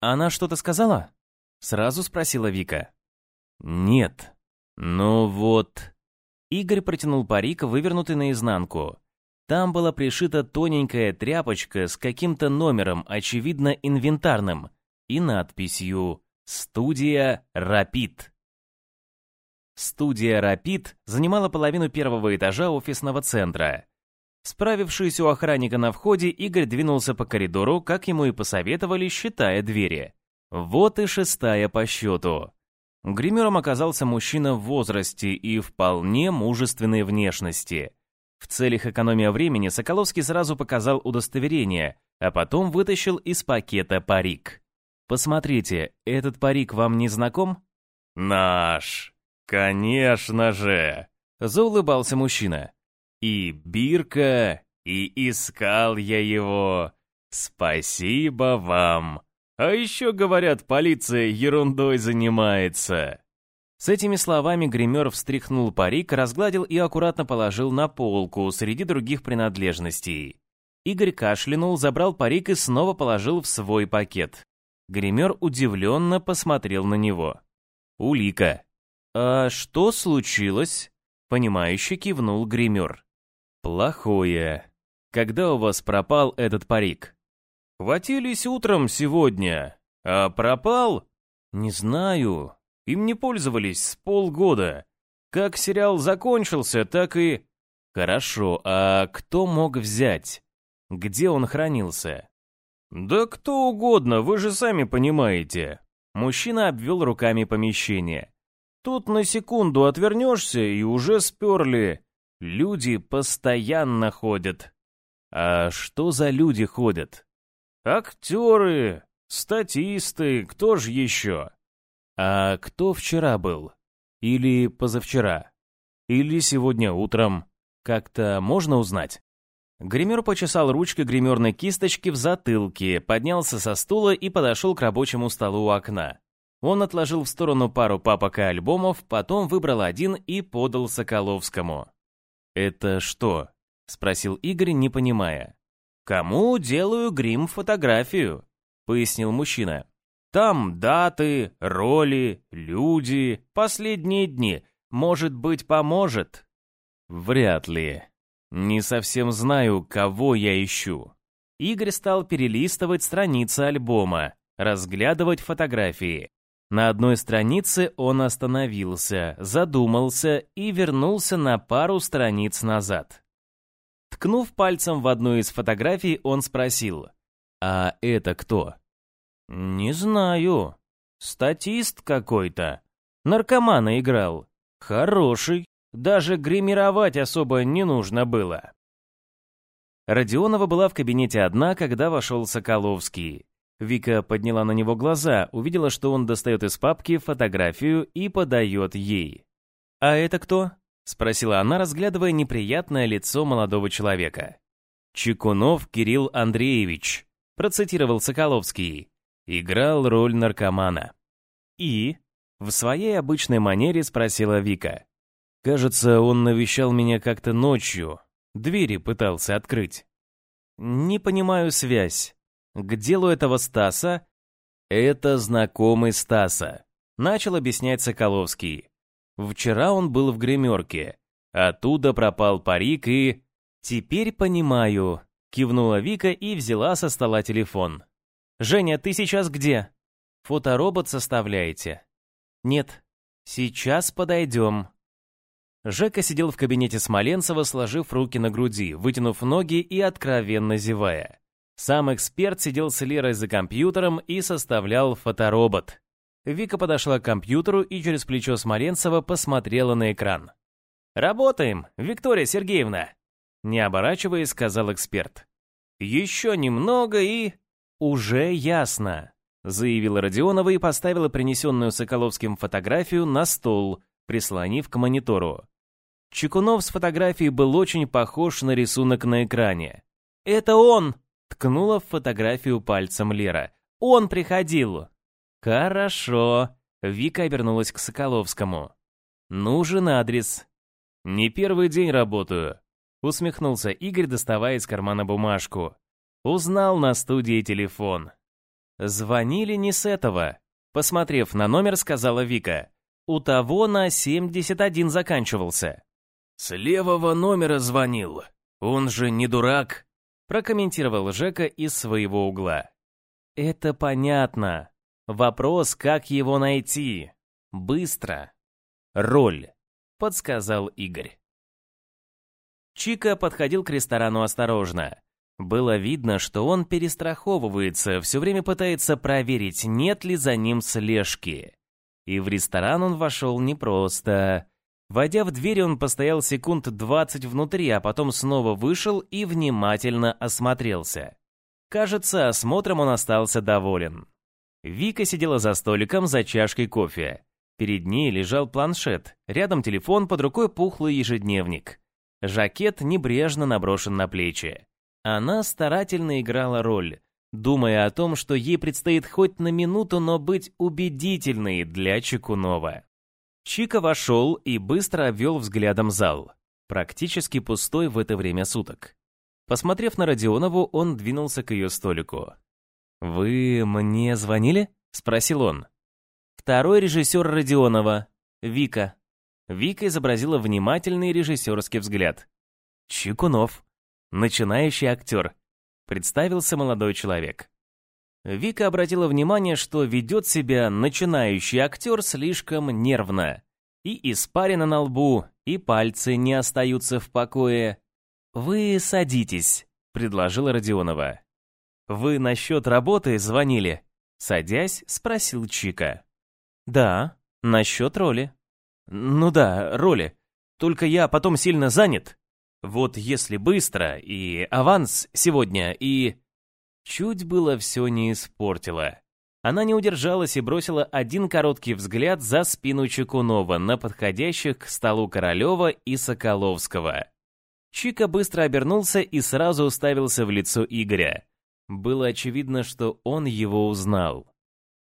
«Она что-то сказала?» Сразу спросила Вика. «Нет. Ну вот...» Игорь протянул парик, вывернутый наизнанку. Там была пришита тоненькая тряпочка с каким-то номером, очевидно, инвентарным, и надписью «Студия Рапид». Студия «Рапид» занимала половину первого этажа офисного центра. Справившись у охранника на входе, Игорь двинулся по коридору, как ему и посоветовали, считая двери. Вот и шестая по счету. Гримером оказался мужчина в возрасте и вполне мужественной внешности. В целях экономии времени Соколовский сразу показал удостоверение, а потом вытащил из пакета парик. «Посмотрите, этот парик вам не знаком?» «Наш! Конечно же!» — заулыбался мужчина. «И бирка, и искал я его. Спасибо вам!» А еще, говорят, полиция ерундой занимается. С этими словами гример встряхнул парик, разгладил и аккуратно положил на полку среди других принадлежностей. Игорь кашлянул, забрал парик и снова положил в свой пакет. Гример удивленно посмотрел на него. «Улика». «А что случилось?» Понимающе кивнул гример. «Плохое. Когда у вас пропал этот парик?» Хватились утром сегодня, а пропал? Не знаю. Им не пользовались с полгода. Как сериал закончился, так и... Хорошо, а кто мог взять? Где он хранился? Да кто угодно, вы же сами понимаете. Мужчина обвел руками помещение. Тут на секунду отвернешься и уже сперли. Люди постоянно ходят. А что за люди ходят? Актеры, статисты, кто же еще? А кто вчера был? Или позавчера? Или сегодня утром? Как-то можно узнать? Гример почесал ручкой гримерной кисточки в затылке, поднялся со стула и подошел к рабочему столу у окна. Он отложил в сторону пару папок и альбомов, потом выбрал один и подал Соколовскому. «Это что?» — спросил Игорь, не понимая. «Кому делаю грим-фотографию?» — пояснил мужчина. «Там даты, роли, люди, последние дни. Может быть, поможет?» «Вряд ли. Не совсем знаю, кого я ищу». Игорь стал перелистывать страницы альбома, разглядывать фотографии. На одной странице он остановился, задумался и вернулся на пару страниц назад. Ткнув пальцем в одну из фотографий, он спросил, «А это кто?» «Не знаю. Статист какой-то. Наркомана играл. Хороший. Даже гримировать особо не нужно было». Родионова была в кабинете одна, когда вошел Соколовский. Вика подняла на него глаза, увидела, что он достает из папки фотографию и подает ей. «А это кто?» — спросила она, разглядывая неприятное лицо молодого человека. «Чекунов Кирилл Андреевич», — процитировал Соколовский, — «играл роль наркомана». «И?» — в своей обычной манере спросила Вика. «Кажется, он навещал меня как-то ночью, двери пытался открыть». «Не понимаю связь. К делу этого Стаса?» «Это знакомый Стаса», — начал объяснять Соколовский. Вчера он был в гримерке. Оттуда пропал парик и... «Теперь понимаю», — кивнула Вика и взяла со стола телефон. «Женя, ты сейчас где?» «Фоторобот составляете?» «Нет, сейчас подойдем». Жека сидел в кабинете Смоленцева, сложив руки на груди, вытянув ноги и откровенно зевая. Сам эксперт сидел с Лерой за компьютером и составлял фоторобот. Вика подошла к компьютеру и через плечо Смоленцева посмотрела на экран. «Работаем, Виктория Сергеевна!» Не оборачиваясь, сказал эксперт. «Еще немного и...» «Уже ясно», — заявила Родионова и поставила принесенную Соколовским фотографию на стол, прислонив к монитору. Чекунов с фотографией был очень похож на рисунок на экране. «Это он!» — ткнула в фотографию пальцем Лера. «Он приходил!» «Хорошо», — Вика обернулась к Соколовскому. «Нужен адрес». «Не первый день работаю», — усмехнулся Игорь, доставая из кармана бумажку. Узнал на студии телефон. Звонили не с этого. Посмотрев на номер, сказала Вика. У того на 71 заканчивался. «С левого номера звонил. Он же не дурак», прокомментировал Жека из своего угла. «Это понятно. Вопрос, как его найти. Быстро. Роль», — подсказал Игорь. Чика подходил к ресторану осторожно. Было видно, что он перестраховывается, все время пытается проверить, нет ли за ним слежки. И в ресторан он вошел непросто. Войдя в дверь, он постоял секунд двадцать внутри, а потом снова вышел и внимательно осмотрелся. Кажется, осмотром он остался доволен. Вика сидела за столиком за чашкой кофе. Перед ней лежал планшет, рядом телефон, под рукой пухлый ежедневник. Жакет небрежно наброшен на плечи. Она старательно играла роль, думая о том, что ей предстоит хоть на минуту, но быть убедительной для Чекунова. Чика вошел и быстро обвел взглядом зал, практически пустой в это время суток. Посмотрев на Родионову, он двинулся к ее столику. «Вы мне звонили?» — спросил он. «Второй режиссер Родионова, Вика». Вика изобразила внимательный режиссерский взгляд. «Чекунов», начинающий актер», — представился молодой человек. Вика обратила внимание, что ведет себя начинающий актер слишком нервно. И испарина на лбу, и пальцы не остаются в покое. «Вы садитесь», — предложила Родионова. «Вы насчет работы звонили?» Садясь, спросил Чика. «Да, насчет роли». «Ну да, роли. Только я потом сильно занят. Вот если быстро, и аванс сегодня, и... Чуть было все не испортило. Она не удержалась и бросила один короткий взгляд за спину Чекунова на подходящих к столу Королева и Соколовского. Чика быстро обернулся и сразу уставился в лицо Игоря. Было очевидно, что он его узнал.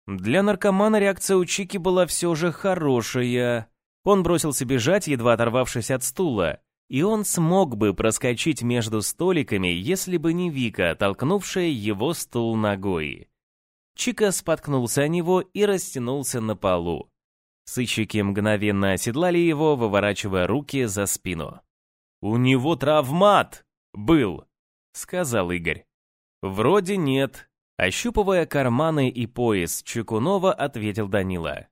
Для наркомана реакция у Чики была все же хорошая. Он бросился бежать, едва оторвавшись от стула и он смог бы проскочить между столиками, если бы не Вика, толкнувшая его стул ногой. Чика споткнулся о него и растянулся на полу. Сыщики мгновенно оседлали его, выворачивая руки за спину. «У него травмат! Был!» — сказал Игорь. «Вроде нет», — ощупывая карманы и пояс Чекунова, ответил Данила.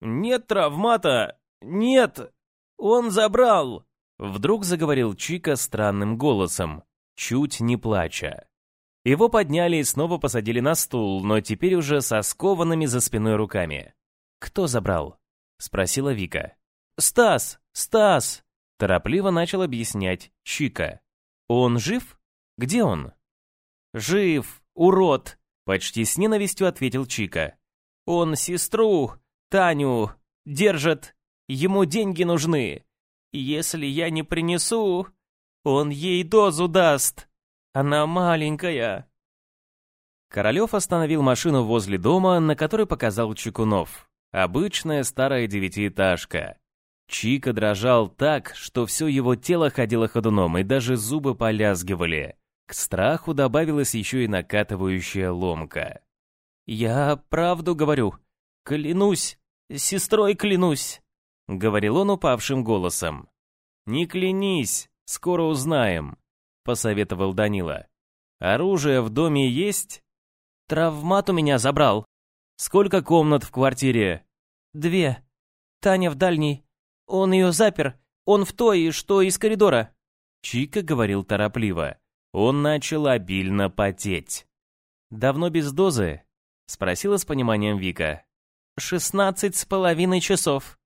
«Нет травмата! Нет! Он забрал!» Вдруг заговорил Чика странным голосом, чуть не плача. Его подняли и снова посадили на стул, но теперь уже со скованными за спиной руками. «Кто забрал?» — спросила Вика. «Стас! Стас!» — торопливо начал объяснять Чика. «Он жив? Где он?» «Жив, урод!» — почти с ненавистью ответил Чика. «Он сестру, Таню, держит. Ему деньги нужны. Если я не принесу, он ей дозу даст. Она маленькая. Королев остановил машину возле дома, на которой показал Чекунов. Обычная старая девятиэтажка. Чика дрожал так, что все его тело ходило ходуном, и даже зубы полязгивали. К страху добавилась еще и накатывающая ломка. «Я правду говорю. Клянусь, сестрой клянусь. — говорил он упавшим голосом. «Не клянись, скоро узнаем», — посоветовал Данила. «Оружие в доме есть?» «Травмат у меня забрал». «Сколько комнат в квартире?» «Две. Таня в дальней. Он ее запер. Он в той, что из коридора». Чика говорил торопливо. Он начал обильно потеть. «Давно без дозы?» — спросила с пониманием Вика. «Шестнадцать с половиной часов».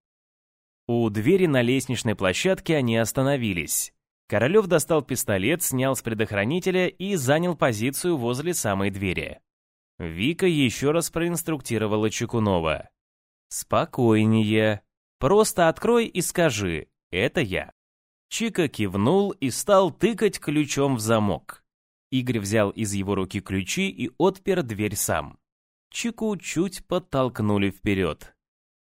У двери на лестничной площадке они остановились. Королев достал пистолет, снял с предохранителя и занял позицию возле самой двери. Вика еще раз проинструктировала Чекунова. «Спокойнее. Просто открой и скажи, это я». Чика кивнул и стал тыкать ключом в замок. Игорь взял из его руки ключи и отпер дверь сам. Чику чуть подтолкнули вперед.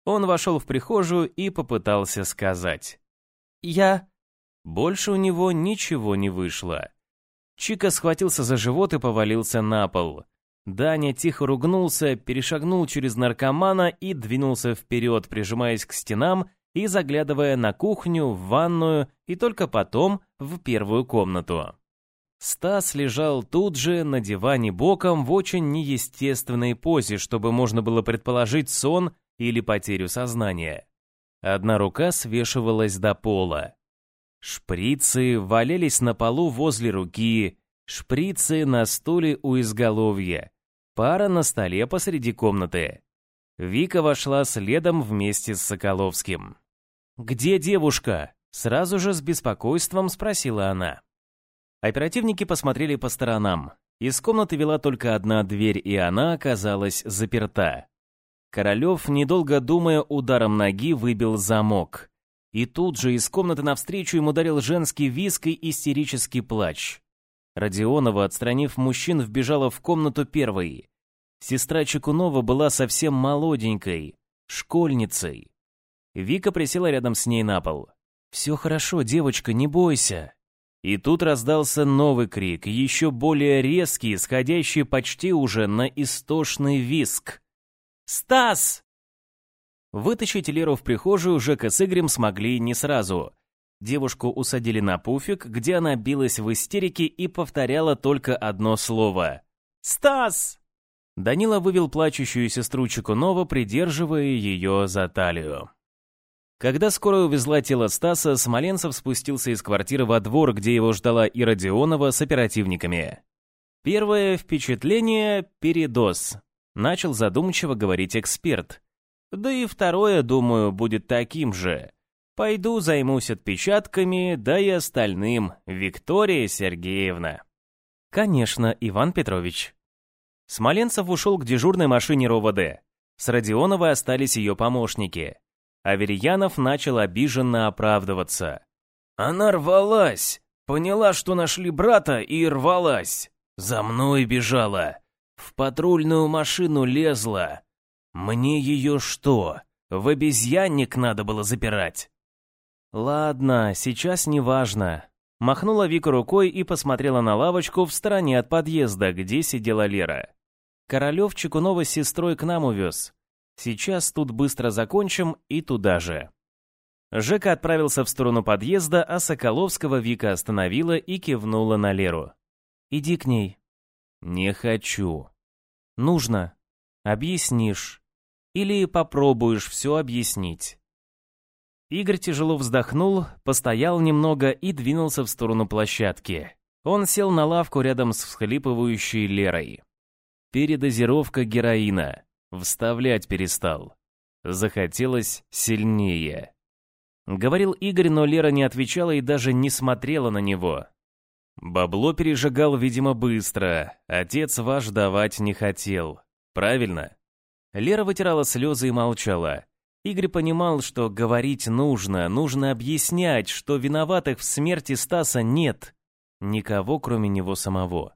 Он вошел в прихожую и попытался сказать. «Я...» Больше у него ничего не вышло. Чика схватился за живот и повалился на пол. Даня тихо ругнулся, перешагнул через наркомана и двинулся вперед, прижимаясь к стенам и заглядывая на кухню, в ванную и только потом в первую комнату. Стас лежал тут же на диване боком в очень неестественной позе, чтобы можно было предположить сон или потерю сознания. Одна рука свешивалась до пола. Шприцы валялись на полу возле руки, шприцы на стуле у изголовья, пара на столе посреди комнаты. Вика вошла следом вместе с Соколовским. «Где девушка?» — сразу же с беспокойством спросила она. Оперативники посмотрели по сторонам. Из комнаты вела только одна дверь, и она оказалась заперта. Королев, недолго думая, ударом ноги выбил замок. И тут же из комнаты навстречу ему ударил женский виск и истерический плач. Родионова, отстранив мужчин, вбежала в комнату первой. Сестра Чекунова была совсем молоденькой, школьницей. Вика присела рядом с ней на пол. «Все хорошо, девочка, не бойся». И тут раздался новый крик, еще более резкий, исходящий почти уже на истошный виск. «Стас!» Вытащить Леру в прихожую Жека с Игорем смогли не сразу. Девушку усадили на пуфик, где она билась в истерике и повторяла только одно слово. «Стас!» Данила вывел плачущую сестру Чекунова, придерживая ее за талию. Когда скорая увезла тело Стаса, Смоленцев спустился из квартиры во двор, где его ждала и Родионова с оперативниками. Первое впечатление – передоз, начал задумчиво говорить эксперт. Да и второе, думаю, будет таким же. Пойду займусь отпечатками, да и остальным, Виктория Сергеевна. Конечно, Иван Петрович. Смоленцев ушел к дежурной машине РОВД. С Родионовой остались ее помощники. Аверьянов начал обиженно оправдываться. «Она рвалась! Поняла, что нашли брата, и рвалась! За мной бежала! В патрульную машину лезла! Мне ее что, в обезьянник надо было запирать? Ладно, сейчас не важно. Махнула Вика рукой и посмотрела на лавочку в стороне от подъезда, где сидела Лера. Королев Чекунова с сестрой к нам увез. Сейчас тут быстро закончим и туда же. Жека отправился в сторону подъезда, а Соколовского Вика остановила и кивнула на Леру. «Иди к ней». «Не хочу». «Нужно. Объяснишь. Или попробуешь все объяснить?» Игорь тяжело вздохнул, постоял немного и двинулся в сторону площадки. Он сел на лавку рядом с всхлипывающей Лерой. Передозировка героина. Вставлять перестал. Захотелось сильнее. Говорил Игорь, но Лера не отвечала и даже не смотрела на него. Бабло пережигал, видимо, быстро. Отец ваш давать не хотел. Правильно? Лера вытирала слезы и молчала. Игорь понимал, что говорить нужно, нужно объяснять, что виноватых в смерти Стаса нет. Никого, кроме него самого.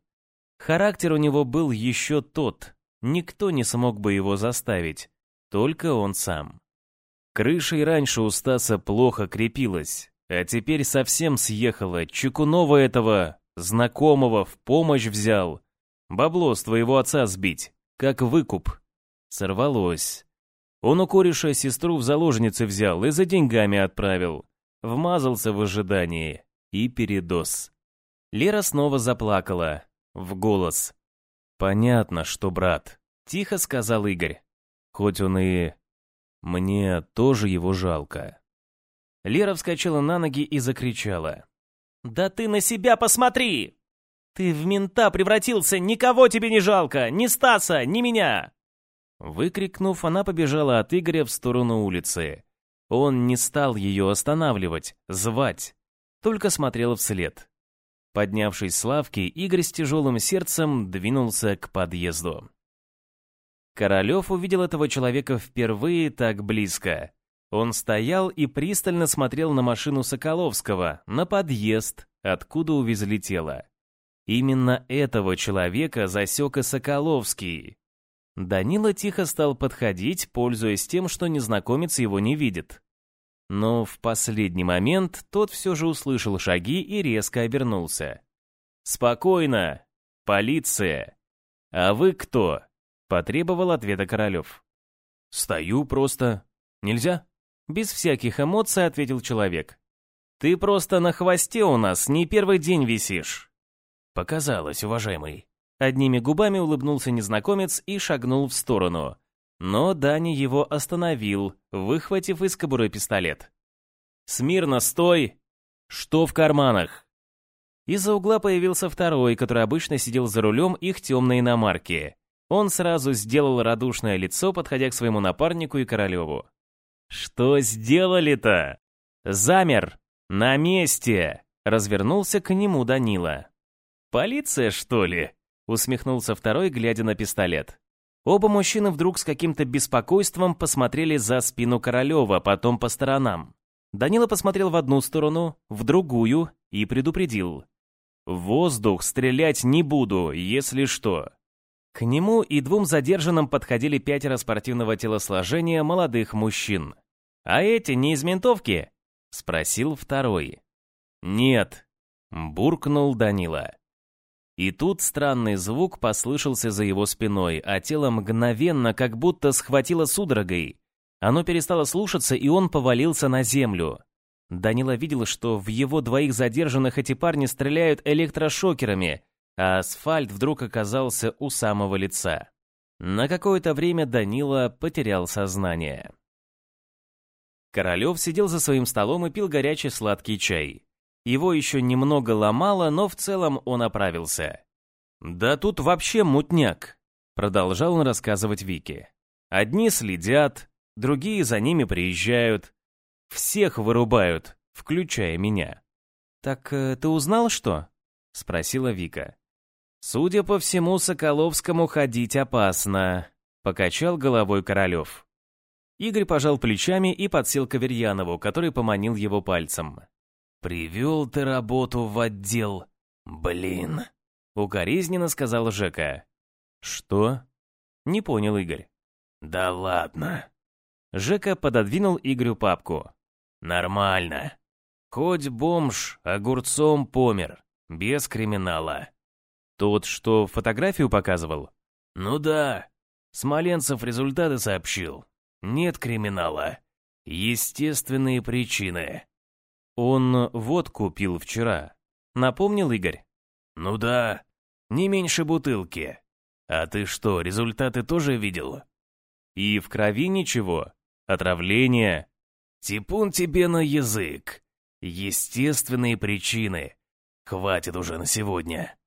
Характер у него был еще тот. Никто не смог бы его заставить. Только он сам. Крыша и раньше у Стаса плохо крепилась, а теперь совсем съехала. Чекунова этого, знакомого, в помощь взял. Бабло с твоего отца сбить, как выкуп. Сорвалось. Он у кореша сестру в заложницы взял и за деньгами отправил. Вмазался в ожидании. И передоз. Лера снова заплакала. В голос. «Понятно, что брат», — тихо сказал Игорь. «Хоть он и... Мне тоже его жалко». Лера вскочила на ноги и закричала. «Да ты на себя посмотри! Ты в мента превратился, никого тебе не жалко, ни Стаса, ни меня!» Выкрикнув, она побежала от Игоря в сторону улицы. Он не стал ее останавливать, звать, только смотрел вслед. Поднявшись с лавки, Игорь с тяжелым сердцем двинулся к подъезду. Королев увидел этого человека впервые так близко. Он стоял и пристально смотрел на машину Соколовского, на подъезд, откуда увезли тело. Именно этого человека засек и Соколовский. Данила тихо стал подходить, пользуясь тем, что незнакомец его не видит. Но в последний момент тот все же услышал шаги и резко обернулся. «Спокойно! Полиция! А вы кто?» — потребовал ответа Королев. «Стою просто. Нельзя?» Без всяких эмоций ответил человек. «Ты просто на хвосте у нас не первый день висишь». «Показалось, уважаемый». Одними губами улыбнулся незнакомец и шагнул в сторону. Но Дани его остановил, выхватив из кобуры пистолет. «Смирно, стой! Что в карманах?» Из-за угла появился второй, который обычно сидел за рулем их темной иномарки. Он сразу сделал радушное лицо, подходя к своему напарнику и Королеву. «Что сделали-то?» «Замер! На месте!» Развернулся к нему Данила. «Полиция, что ли?» Усмехнулся второй, глядя на пистолет. Оба мужчины вдруг с каким-то беспокойством посмотрели за спину Королева, потом по сторонам. Данила посмотрел в одну сторону, в другую и предупредил. «Воздух стрелять не буду, если что». К нему и двум задержанным подходили пятеро спортивного телосложения молодых мужчин. «А эти не из ментовки?» — спросил второй. «Нет», — буркнул Данила. И тут странный звук послышался за его спиной, а тело мгновенно как будто схватило судорогой. Оно перестало слушаться, и он повалился на землю. Данила видел, что в его двоих задержанных эти парни стреляют электрошокерами, а асфальт вдруг оказался у самого лица. На какое-то время Данила потерял сознание. Королев сидел за своим столом и пил горячий сладкий чай. Его еще немного ломало, но в целом он оправился. «Да тут вообще мутняк», — продолжал он рассказывать Вике. «Одни следят, другие за ними приезжают. Всех вырубают, включая меня». «Так э, ты узнал что?» — спросила Вика. «Судя по всему, Соколовскому ходить опасно», — покачал головой Королев. Игорь пожал плечами и подсел к Аверьянову, который поманил его пальцем. «Привел ты работу в отдел. Блин!» — укоризненно сказал Жека. «Что?» — не понял Игорь. «Да ладно». Жека пододвинул Игорю папку. «Нормально. Хоть бомж огурцом помер, без криминала. Тот, что фотографию показывал? Ну да. Смоленцев результаты сообщил. Нет криминала. Естественные причины. Он водку пил вчера. Напомнил Игорь. Ну да. Не меньше бутылки. А ты что, результаты тоже видел? И в крови ничего? Отравление? Типун тебе на язык. Естественные причины. Хватит уже на сегодня.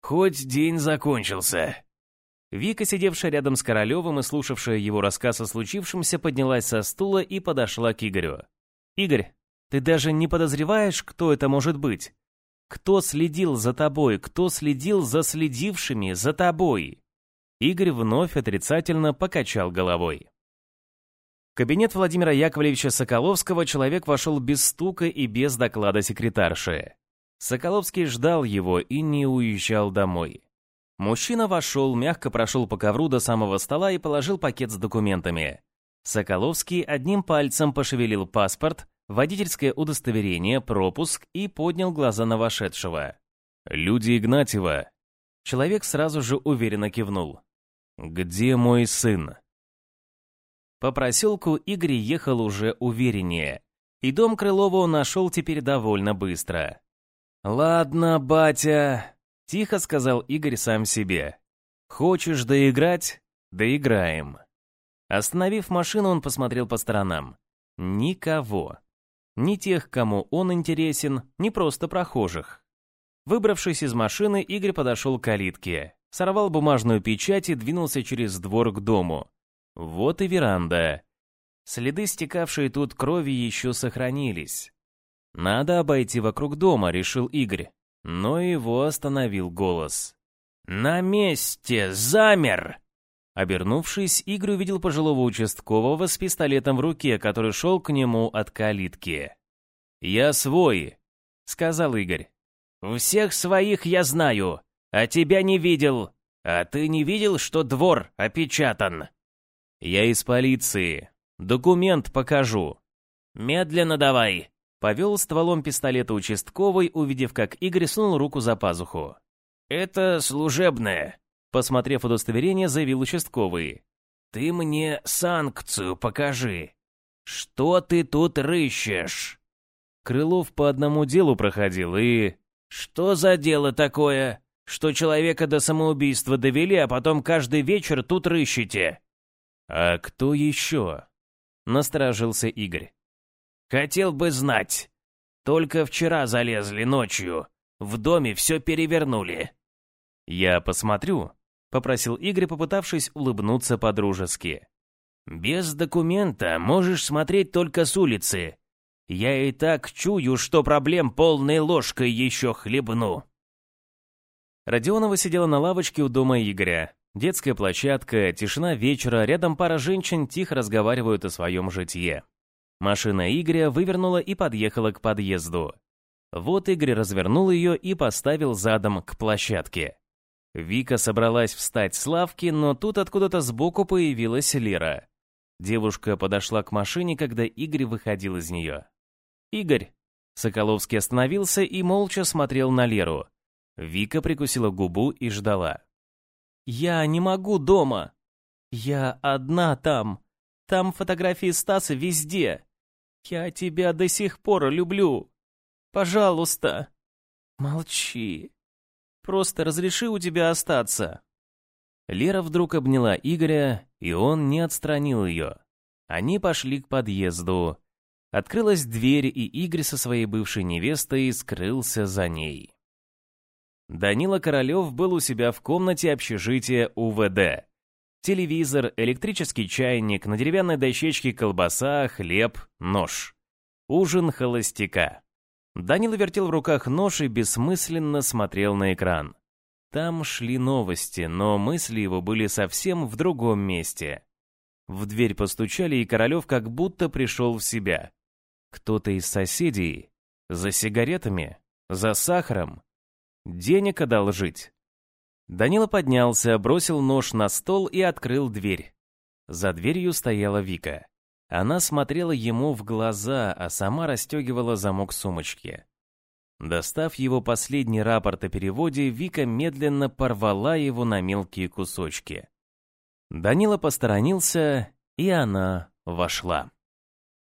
Хоть день закончился. Вика, сидевшая рядом с Королевым и слушавшая его рассказ о случившемся, поднялась со стула и подошла к Игорю. «Игорь, ты даже не подозреваешь, кто это может быть? Кто следил за тобой? Кто следил за следившими за тобой?» Игорь вновь отрицательно покачал головой. В кабинет Владимира Яковлевича Соколовского человек вошел без стука и без доклада секретарши. Соколовский ждал его и не уезжал домой. Мужчина вошел, мягко прошел по ковру до самого стола и положил пакет с документами. Соколовский одним пальцем пошевелил паспорт, водительское удостоверение, пропуск и поднял глаза на вошедшего. «Люди Игнатьева». Человек сразу же уверенно кивнул. «Где мой сын?» По проселку Игорь ехал уже увереннее, и дом Крылова он нашел теперь довольно быстро. «Ладно, батя», — тихо сказал Игорь сам себе. «Хочешь доиграть? Доиграем». Остановив машину, он посмотрел по сторонам. Никого. Ни тех, кому он интересен, ни просто прохожих. Выбравшись из машины, Игорь подошел к калитке, сорвал бумажную печать и двинулся через двор к дому. Вот и веранда. Следы, стекавшие тут крови, еще сохранились. «Надо обойти вокруг дома», — решил Игорь. Но его остановил голос. «На месте! Замер!» Обернувшись, Игорь увидел пожилого участкового с пистолетом в руке, который шел к нему от калитки. «Я свой», — сказал Игорь. «Всех своих я знаю, а тебя не видел. «А ты не видел, что двор опечатан?» «Я из полиции. Документ покажу». «Медленно давай», — повел стволом пистолета участковый, увидев, как Игорь сунул руку за пазуху. «Это служебное», — посмотрев удостоверение, заявил участковый. «Ты мне санкцию покажи. Что ты тут рыщешь?» Крылов по одному делу проходил и... «Что за дело такое, что человека до самоубийства довели, а потом каждый вечер тут рыщете?» «А кто еще?» — насторожился Игорь. «Хотел бы знать. Только вчера залезли ночью. В доме все перевернули». «Я посмотрю», — попросил Игорь, попытавшись улыбнуться по-дружески. «Без документа можешь смотреть только с улицы. Я и так чую, что проблем полной ложкой еще хлебну». Родионова сидела на лавочке у дома Игоря. Детская площадка, тишина вечера, рядом пара женщин тихо разговаривают о своем житье. Машина Игоря вывернула и подъехала к подъезду. Вот Игорь развернул ее и поставил задом к площадке. Вика собралась встать с лавки, но тут откуда-то сбоку появилась Лера. Девушка подошла к машине, когда Игорь выходил из нее. «Игорь!» Соколовский остановился и молча смотрел на Леру. Вика прикусила губу и ждала. «Я не могу дома. Я одна там. Там фотографии Стаса везде. Я тебя до сих пор люблю. Пожалуйста, молчи. Просто разреши у тебя остаться». Лера вдруг обняла Игоря, и он не отстранил ее. Они пошли к подъезду. Открылась дверь, и Игорь со своей бывшей невестой скрылся за ней. Данила Королёв был у себя в комнате общежития УВД. Телевизор, электрический чайник, на деревянной дощечке колбаса, хлеб, нож. Ужин холостяка. Данила вертел в руках нож и бессмысленно смотрел на экран. Там шли новости, но мысли его были совсем в другом месте. В дверь постучали, и Королёв как будто пришел в себя. Кто-то из соседей? За сигаретами? За сахаром? Денег одолжить. Данила поднялся, бросил нож на стол и открыл дверь. За дверью стояла Вика. Она смотрела ему в глаза, а сама расстегивала замок сумочки. Достав его последний рапорт о переводе, Вика медленно порвала его на мелкие кусочки. Данила посторонился, и она вошла.